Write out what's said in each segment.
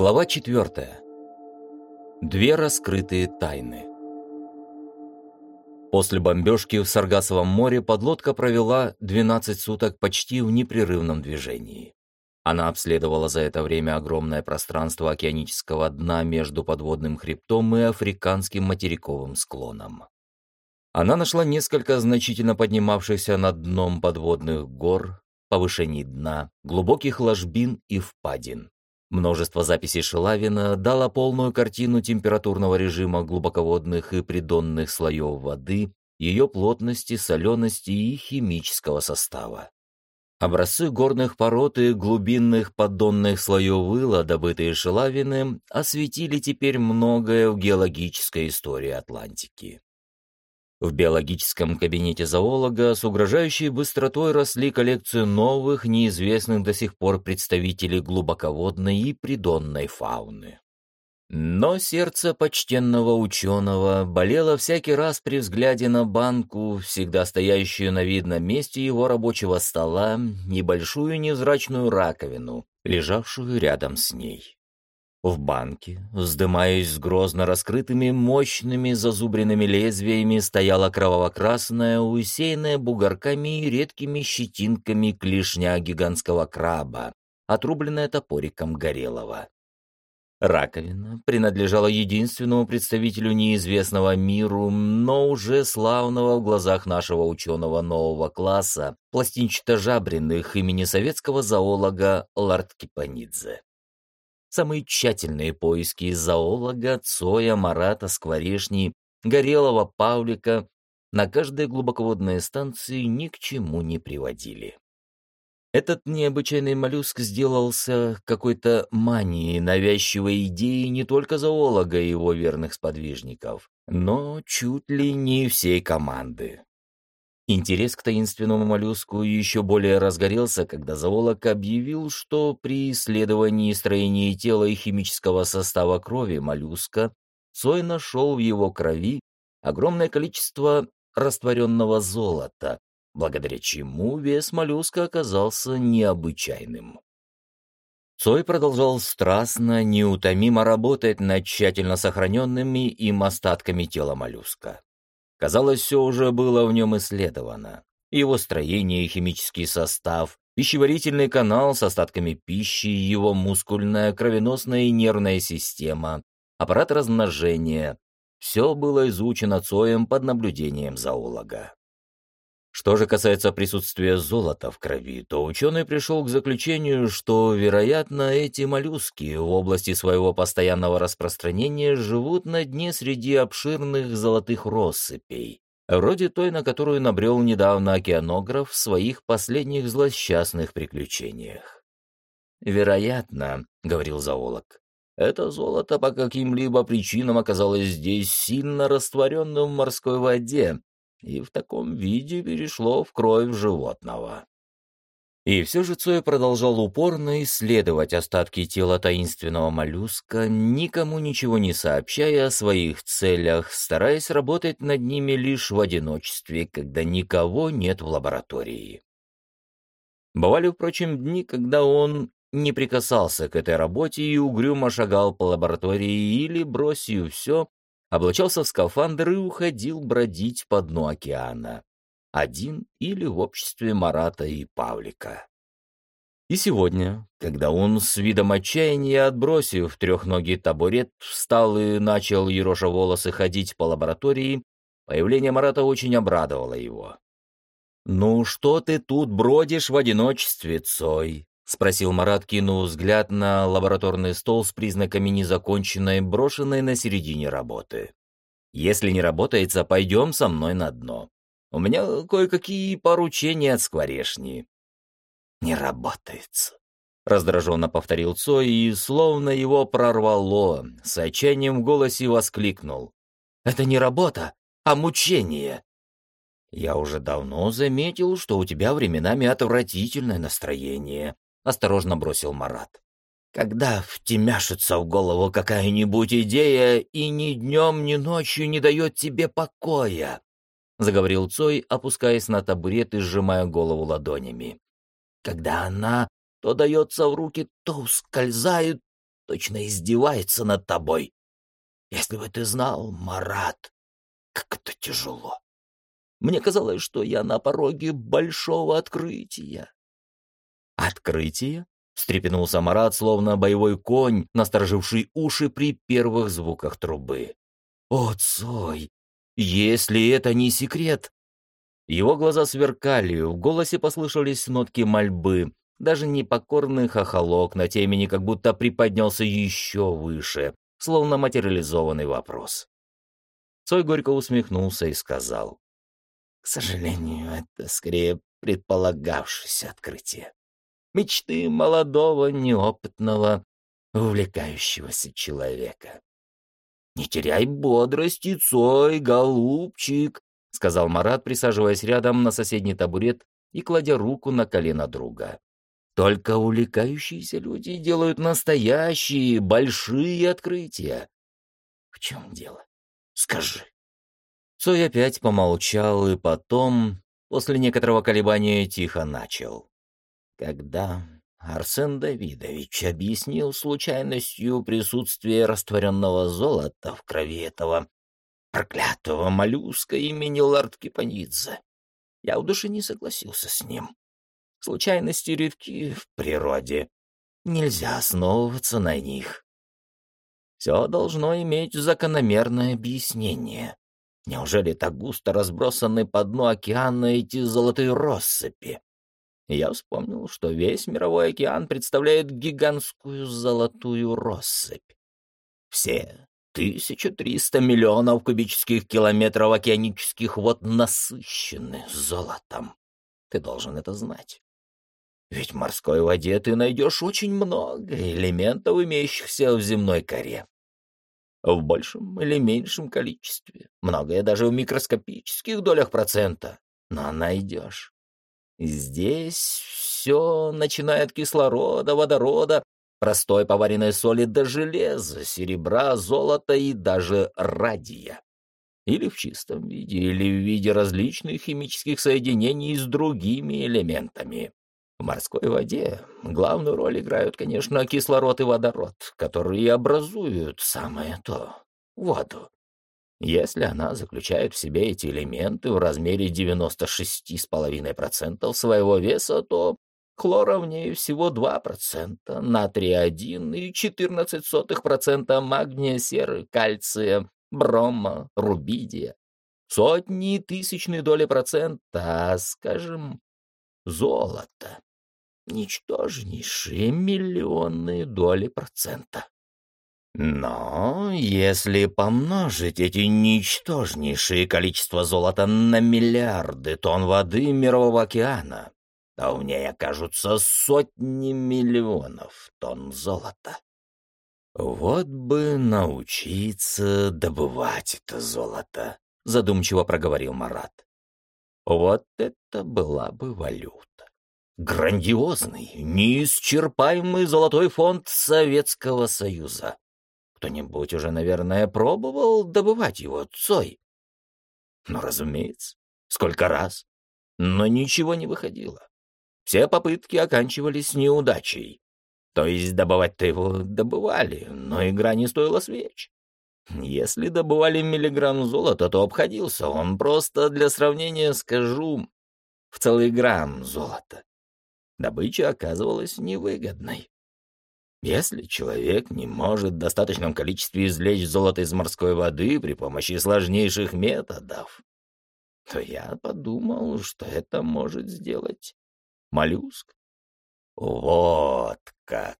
Глава 4. Две раскрытые тайны. После бомбежки в Саргасовом море подлодка провела 12 суток почти в непрерывном движении. Она обследовала за это время огромное пространство океанического дна между подводным хребтом и африканским материковым склоном. Она нашла несколько значительно поднимавшихся над дном подводных гор, повышений дна, глубоких ложбин и впадин. Множество записей Шелавина дало полную картину температурного режима глубоководных и придонных слоев воды, ее плотности, солености и химического состава. Образцы горных пород и глубинных поддонных слоев выла, добытые Шелавиным, осветили теперь многое в геологической истории Атлантики. В биологическом кабинете зоолога с угрожающей быстротой росли коллекцию новых, неизвестных до сих пор представителей глубоководной и придонной фауны. Но сердце почтенного ученого болело всякий раз при взгляде на банку, всегда стоящую на видном месте его рабочего стола, небольшую невзрачную раковину, лежавшую рядом с ней. В банке, вздымаясь с грозно раскрытыми мощными зазубренными лезвиями, стояла кроваво-красная, усеянная бугорками и редкими щетинками клешня гигантского краба, отрубленная топориком Горелого. Раковина принадлежала единственному представителю неизвестного миру, но уже славного в глазах нашего ученого нового класса, пластинчато-жабренных имени советского зоолога Ларт Кипанидзе. Самые тщательные поиски зоолога, Цоя, Марата, Скворешни, Горелого, Павлика на каждой глубоководной станции ни к чему не приводили. Этот необычайный моллюск сделался какой-то манией, навязчивой идеей не только зоолога и его верных сподвижников, но чуть ли не всей команды. Интерес к таинственному моллюску еще более разгорелся, когда зоолог объявил, что при исследовании строения тела и химического состава крови моллюска Цой нашел в его крови огромное количество растворенного золота, благодаря чему вес моллюска оказался необычайным. Цой продолжал страстно, неутомимо работать над тщательно сохраненными им остатками тела моллюска. Казалось, все уже было в нем исследовано. Его строение химический состав, пищеварительный канал с остатками пищи, его мускульная, кровеносная и нервная система, аппарат размножения — все было изучено Цоем под наблюдением зоолога. Что же касается присутствия золота в крови, то ученый пришел к заключению, что, вероятно, эти моллюски в области своего постоянного распространения живут на дне среди обширных золотых россыпей, вроде той, на которую набрел недавно океанограф в своих последних злосчастных приключениях. «Вероятно», — говорил зоолог, — «это золото по каким-либо причинам оказалось здесь сильно растворенным в морской воде, и в таком виде перешло в кровь животного. И все же Цой продолжал упорно исследовать остатки тела таинственного моллюска, никому ничего не сообщая о своих целях, стараясь работать над ними лишь в одиночестве, когда никого нет в лаборатории. Бывали, впрочем, дни, когда он не прикасался к этой работе и угрюмо шагал по лаборатории или, бросив все, облачался в скафандр и уходил бродить по дну океана. Один или в обществе Марата и Павлика. И сегодня, когда он с видом отчаяния, отбросив трехногий табурет, встал и начал, ероша волосы, ходить по лаборатории, появление Марата очень обрадовало его. «Ну что ты тут бродишь в одиночестве, Цой?» — спросил Марат, кинув взгляд на лабораторный стол с признаками незаконченной, брошенной на середине работы. «Если не работается, пойдем со мной на дно. У меня кое-какие поручения от скворешни». «Не работается», — раздраженно повторил Цой и, словно его прорвало, с отчаянием в голосе воскликнул. «Это не работа, а мучение». «Я уже давно заметил, что у тебя временами отвратительное настроение», — осторожно бросил Марат. «Когда втемяшится в голову какая-нибудь идея и ни днем, ни ночью не дает тебе покоя», — заговорил Цой, опускаясь на табурет и сжимая голову ладонями. «Когда она то дается в руки, то ускользает, точно издевается над тобой. Если бы ты знал, Марат, как это тяжело. Мне казалось, что я на пороге большого открытия. Открытие? встрепенулся Марат, словно боевой конь, настороживший уши при первых звуках трубы. «О, Цой! Если это не секрет!» Его глаза сверкали, в голосе послышались нотки мольбы, даже непокорный хохолок на темени как будто приподнялся еще выше, словно материализованный вопрос. Цой горько усмехнулся и сказал. «К сожалению, это скорее предполагавшееся открытие мечты молодого, неопытного, увлекающегося человека. «Не теряй бодрости, Цой, голубчик!» — сказал Марат, присаживаясь рядом на соседний табурет и кладя руку на колено друга. «Только увлекающиеся люди делают настоящие, большие открытия». «В чем дело? Скажи». Цой опять помолчал и потом, после некоторого колебания, тихо начал. Когда Арсен Давидович объяснил случайностью присутствие растворенного золота в крови этого проклятого моллюска имени Лард Кипанидзе, я в душе не согласился с ним. Случайности редки в природе. Нельзя основываться на них. Все должно иметь закономерное объяснение. Неужели так густо разбросаны по дну океана эти золотые россыпи? Я вспомнил, что весь мировой океан представляет гигантскую золотую россыпь. Все 1300 миллионов кубических километров океанических вод насыщены золотом. Ты должен это знать. Ведь в морской воде ты найдешь очень много элементов, имеющихся в земной коре. В большем или меньшем количестве, многое даже в микроскопических долях процента, но найдешь. Здесь все, начиная от кислорода, водорода, простой поваренной соли до железа, серебра, золота и даже радия. Или в чистом виде, или в виде различных химических соединений с другими элементами. В морской воде главную роль играют, конечно, кислород и водород, которые образуют самое то — воду. Если она заключает в себе эти элементы в размере 96,5% своего веса, то хлора в ней всего 2%, натрия 1 и 14% магния, серы, кальция, брома, рубидия. Сотни тысячные доли процента, а, скажем, золото. Ничтожнейшие миллионные доли процента. Но если помножить эти ничтожнейшие количества золота на миллиарды тонн воды Мирового океана, то в ней окажутся сотни миллионов тонн золота. Вот бы научиться добывать это золото, задумчиво проговорил Марат. Вот это была бы валюта. Грандиозный, неисчерпаемый золотой фонд Советского Союза. Кто-нибудь уже, наверное, пробовал добывать его цой. Ну, разумеется. Сколько раз. Но ничего не выходило. Все попытки оканчивались неудачей. То есть добывать-то его добывали, но игра не стоила свеч. Если добывали миллиграмм золота, то обходился он просто, для сравнения скажу, в целый грамм золота. Добыча оказывалась невыгодной. Если человек не может в достаточном количестве извлечь золото из морской воды при помощи сложнейших методов, то я подумал, что это может сделать моллюск. Вот как,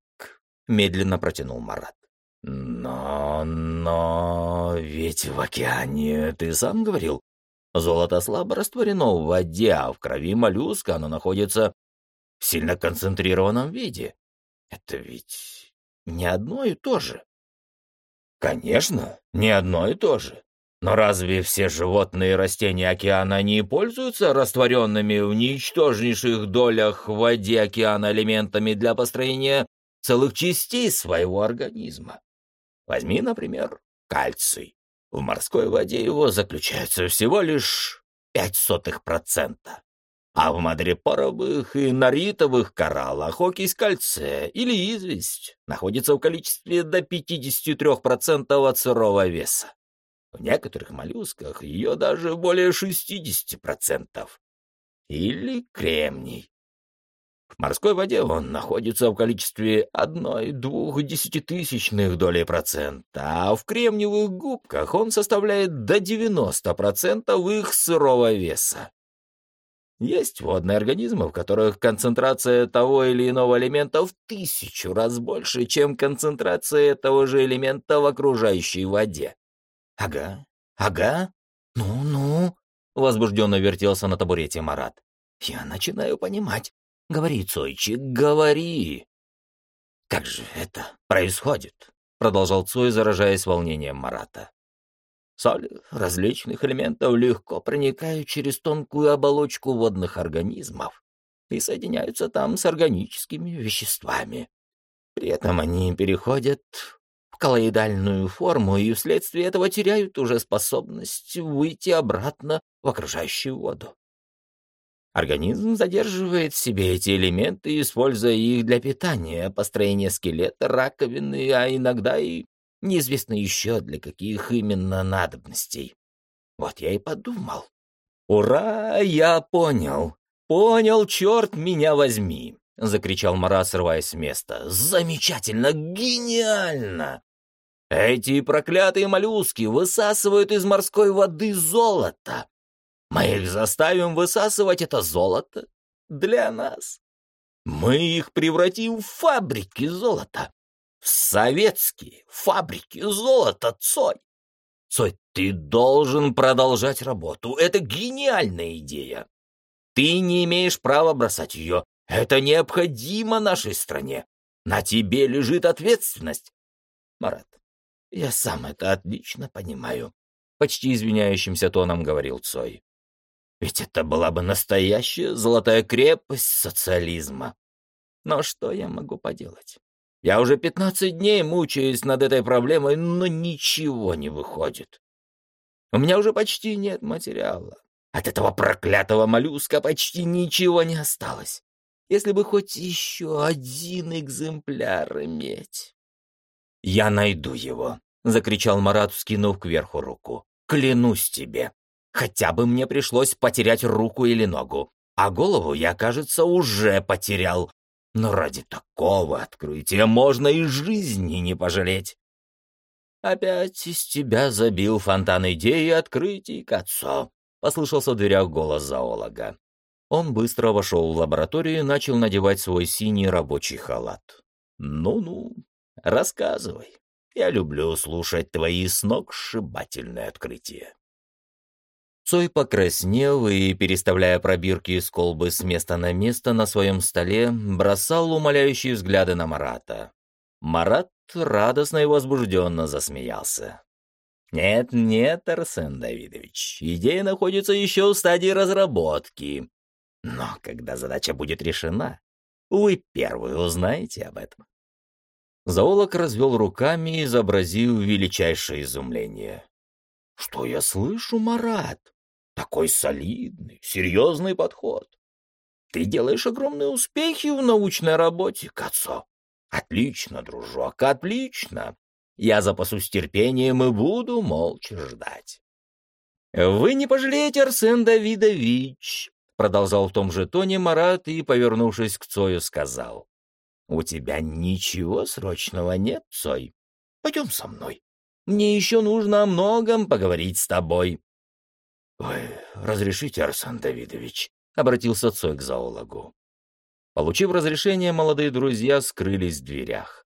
медленно протянул Марат. Но, но, ведь в океане, ты сам говорил, золото слабо растворено в воде, а в крови моллюска оно находится в сильно концентрированном виде. Это ведь не одно и то же. Конечно, не одно и то же. Но разве все животные и растения океана не пользуются растворенными в ничтожнейших долях в воде океана элементами для построения целых частей своего организма? Возьми, например, кальций. В морской воде его заключается всего лишь пять сотых процента. А в мадрепоровых и наритовых кораллах окись кальция или известь находится в количестве до 53% от сырого веса. В некоторых моллюсках ее даже более 60%. Или кремний. В морской воде он находится в количестве одной-двух десятитысячных долей процента, а в кремниевых губках он составляет до 90% их сырого веса. Есть водные организмы, в которых концентрация того или иного элемента в тысячу раз больше, чем концентрация этого же элемента в окружающей воде. Ага, ага, ну-ну, возбужденно вертелся на табурете Марат. Я начинаю понимать. Говори, Цойчик, говори. Как же это происходит? Продолжал Цой, заражаясь волнением Марата. Соль различных элементов легко проникают через тонкую оболочку водных организмов и соединяются там с органическими веществами. При этом они переходят в коллоидальную форму и вследствие этого теряют уже способность выйти обратно в окружающую воду. Организм задерживает в себе эти элементы, используя их для питания, построения скелета, раковины, а иногда и Неизвестно еще для каких именно надобностей. Вот я и подумал. «Ура! Я понял! Понял, черт меня возьми!» — закричал Мара, срываясь с места. «Замечательно! Гениально! Эти проклятые моллюски высасывают из морской воды золото. Мы их заставим высасывать это золото для нас. Мы их превратим в фабрики золота в советские фабрики золота, Цой. Цой, ты должен продолжать работу. Это гениальная идея. Ты не имеешь права бросать ее. Это необходимо нашей стране. На тебе лежит ответственность. Марат, я сам это отлично понимаю. Почти извиняющимся тоном говорил Цой. Ведь это была бы настоящая золотая крепость социализма. Но что я могу поделать? Я уже пятнадцать дней мучаюсь над этой проблемой, но ничего не выходит. У меня уже почти нет материала. От этого проклятого моллюска почти ничего не осталось. Если бы хоть еще один экземпляр иметь. «Я найду его», — закричал Марат, вскинув кверху руку. «Клянусь тебе. Хотя бы мне пришлось потерять руку или ногу. А голову я, кажется, уже потерял. Но ради такого открытия можно и жизни не пожалеть. Опять из тебя забил фонтан идей и открытий, Кацо, — послышался в дверях голос зоолога. Он быстро вошел в лабораторию и начал надевать свой синий рабочий халат. «Ну-ну, рассказывай. Я люблю слушать твои сногсшибательные открытия». Цой покраснел и, переставляя пробирки из колбы с места на место на своем столе, бросал умоляющие взгляды на Марата. Марат радостно и возбужденно засмеялся. «Нет, нет, Арсен Давидович, идея находится еще в стадии разработки. Но когда задача будет решена, вы первые узнаете об этом». Зоолог развел руками и изобразил величайшее изумление. «Что я слышу, Марат? Такой солидный, серьезный подход. Ты делаешь огромные успехи в научной работе, Кацо. Отлично, дружок, отлично. Я запасусь терпением и буду молча ждать. Вы не пожалеете, Арсен Давидович, продолжал в том же тоне Марат и, повернувшись к Цою, сказал. У тебя ничего срочного нет, Цой? Пойдем со мной. Мне еще нужно о многом поговорить с тобой. «Вы разрешите, Арсан Давидович?» — обратился Цой к зоологу. Получив разрешение, молодые друзья скрылись в дверях.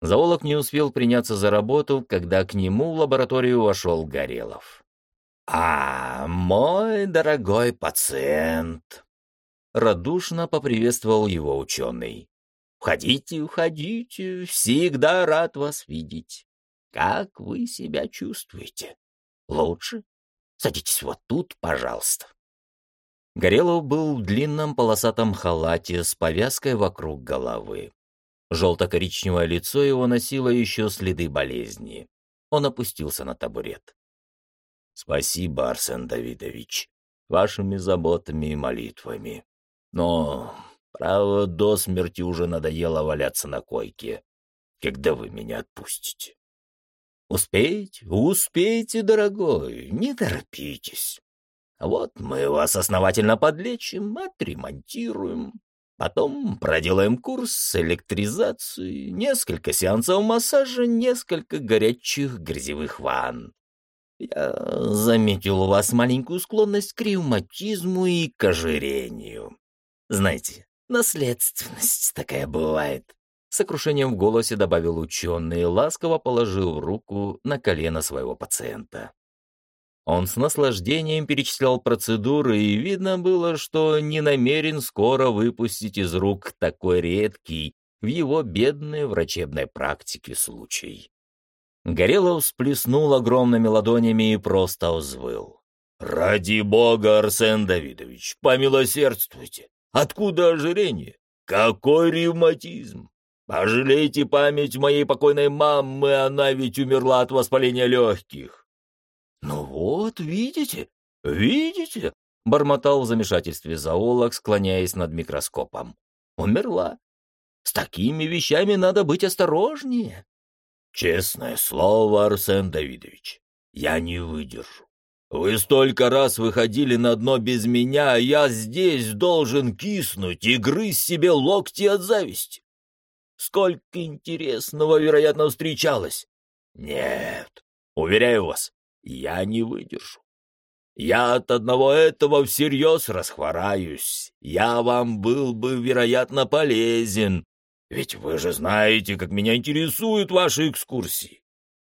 Зоолог не успел приняться за работу, когда к нему в лабораторию вошел Горелов. «А, мой дорогой пациент!» Радушно поприветствовал его ученый. «Входите, входите, всегда рад вас видеть. Как вы себя чувствуете? Лучше?» Садитесь вот тут, пожалуйста». Горелов был в длинном полосатом халате с повязкой вокруг головы. Желто-коричневое лицо его носило еще следы болезни. Он опустился на табурет. «Спасибо, Арсен Давидович. вашими заботами и молитвами. Но, право, до смерти уже надоело валяться на койке. Когда вы меня отпустите? Успеете, успеете, дорогой, не торопитесь. Вот мы вас основательно подлечим, отремонтируем. Потом проделаем курс электризации, несколько сеансов массажа, несколько горячих грязевых ванн. Я заметил у вас маленькую склонность к ревматизму и к ожирению. Знаете, наследственность такая бывает. Сокрушением в голосе добавил ученый, ласково положил руку на колено своего пациента. Он с наслаждением перечислял процедуры, и видно было, что не намерен скоро выпустить из рук такой редкий в его бедной врачебной практике случай. Горелов всплеснул огромными ладонями и просто узвыл. «Ради бога, Арсен Давидович, помилосердствуйте! Откуда ожирение? Какой ревматизм? Пожалейте память моей покойной мамы, она ведь умерла от воспаления легких. «Ну вот, видите, видите?» — бормотал в замешательстве зоолог, склоняясь над микроскопом. «Умерла. С такими вещами надо быть осторожнее». «Честное слово, Арсен Давидович, я не выдержу. Вы столько раз выходили на дно без меня, а я здесь должен киснуть и грызть себе локти от зависти. Сколько интересного, вероятно, встречалось. Нет, уверяю вас, я не выдержу. Я от одного этого всерьез расхвораюсь. Я вам был бы, вероятно, полезен. Ведь вы же знаете, как меня интересуют ваши экскурсии.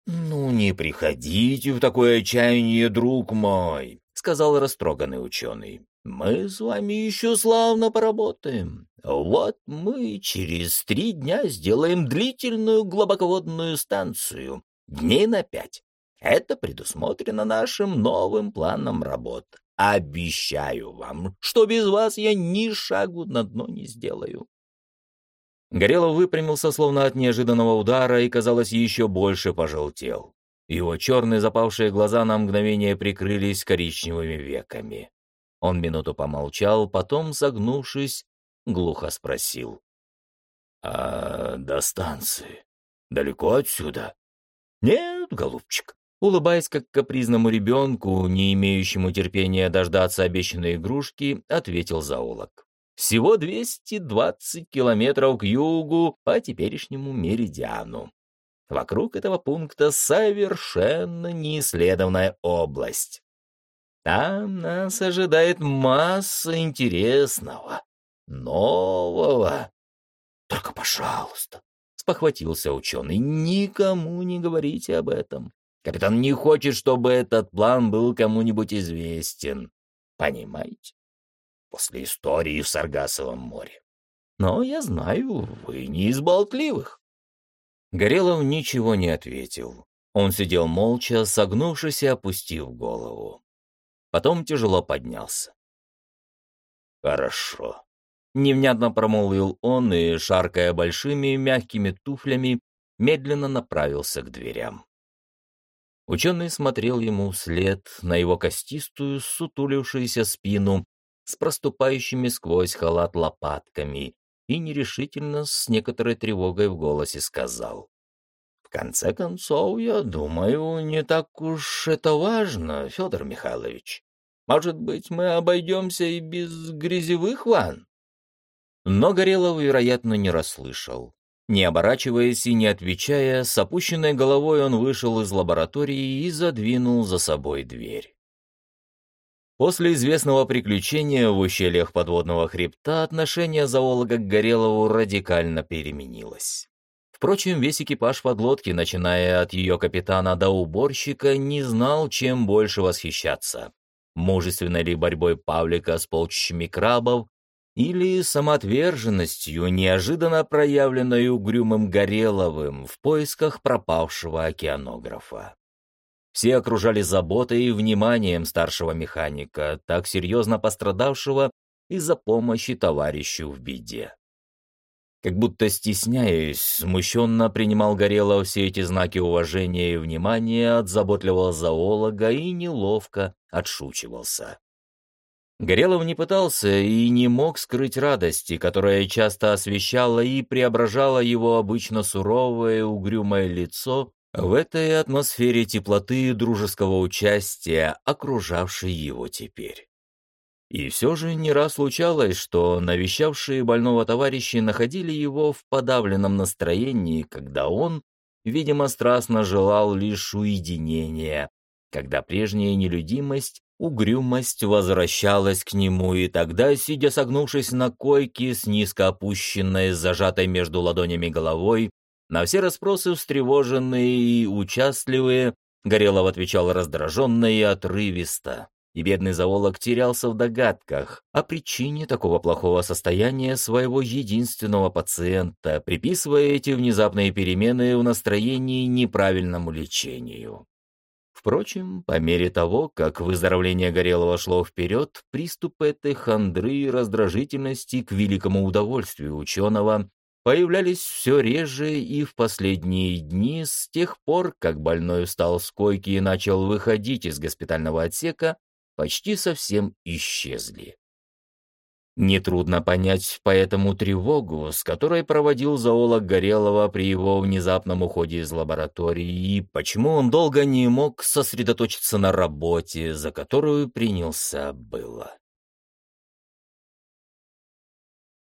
«Ну, не приходите в такое отчаяние, друг мой», — сказал растроганный ученый. «Мы с вами еще славно поработаем. Вот мы через три дня сделаем длительную глубоководную станцию, дней на пять. Это предусмотрено нашим новым планом работ. Обещаю вам, что без вас я ни шагу на дно не сделаю. Горелов выпрямился, словно от неожиданного удара, и, казалось, еще больше пожелтел. Его черные запавшие глаза на мгновение прикрылись коричневыми веками. Он минуту помолчал, потом, согнувшись, глухо спросил. «А до станции? Далеко отсюда?» «Нет, голубчик, Улыбаясь как капризному ребенку, не имеющему терпения дождаться обещанной игрушки, ответил зоолог. «Всего 220 километров к югу по теперешнему меридиану. Вокруг этого пункта совершенно неисследованная область. Там нас ожидает масса интересного, нового. Только, пожалуйста, спохватился ученый, никому не говорите об этом. Капитан не хочет, чтобы этот план был кому-нибудь известен. Понимаете? После истории в Саргасовом море. Но я знаю, вы не из болтливых. Горелов ничего не ответил. Он сидел молча, согнувшись и опустив голову. Потом тяжело поднялся. «Хорошо», — невнятно промолвил он и, шаркая большими мягкими туфлями, медленно направился к дверям. Ученый смотрел ему вслед на его костистую, сутулившуюся спину с проступающими сквозь халат лопатками и нерешительно, с некоторой тревогой в голосе сказал. «В конце концов, я думаю, не так уж это важно, Федор Михайлович. Может быть, мы обойдемся и без грязевых ванн?» Но Горелов, вероятно, не расслышал. Не оборачиваясь и не отвечая, с опущенной головой он вышел из лаборатории и задвинул за собой дверь. После известного приключения в ущельях подводного хребта отношение зоолога к Горелову радикально переменилось. Впрочем, весь экипаж подлодки, начиная от ее капитана до уборщика, не знал, чем больше восхищаться. Мужественной ли борьбой Павлика с полчищами крабов или самоотверженностью, неожиданно проявленной угрюмым Гореловым в поисках пропавшего океанографа. Все окружали заботой и вниманием старшего механика, так серьезно пострадавшего из-за помощи товарищу в беде. Как будто стесняясь, смущенно принимал Горелов все эти знаки уважения и внимания от заботливого зоолога и неловко отшучивался. Горелов не пытался и не мог скрыть радости, которая часто освещала и преображала его обычно суровое угрюмое лицо в этой атмосфере теплоты и дружеского участия, окружавшей его теперь. И все же не раз случалось, что навещавшие больного товарищи находили его в подавленном настроении, когда он, видимо, страстно желал лишь уединения, когда прежняя нелюдимость Угрюмость возвращалась к нему, и тогда, сидя согнувшись на койке с низко опущенной, зажатой между ладонями головой, на все расспросы встревоженные и участливые, Горелов отвечал раздраженно и отрывисто, и бедный зоолог терялся в догадках о причине такого плохого состояния своего единственного пациента, приписывая эти внезапные перемены в настроении неправильному лечению. Впрочем, по мере того, как выздоровление Горелого шло вперед, приступы этой хандры и раздражительности к великому удовольствию ученого появлялись все реже и в последние дни с тех пор, как больной встал с койки и начал выходить из госпитального отсека, почти совсем исчезли. Нетрудно понять поэтому тревогу, с которой проводил зоолог Горелова при его внезапном уходе из лаборатории, и почему он долго не мог сосредоточиться на работе, за которую принялся было.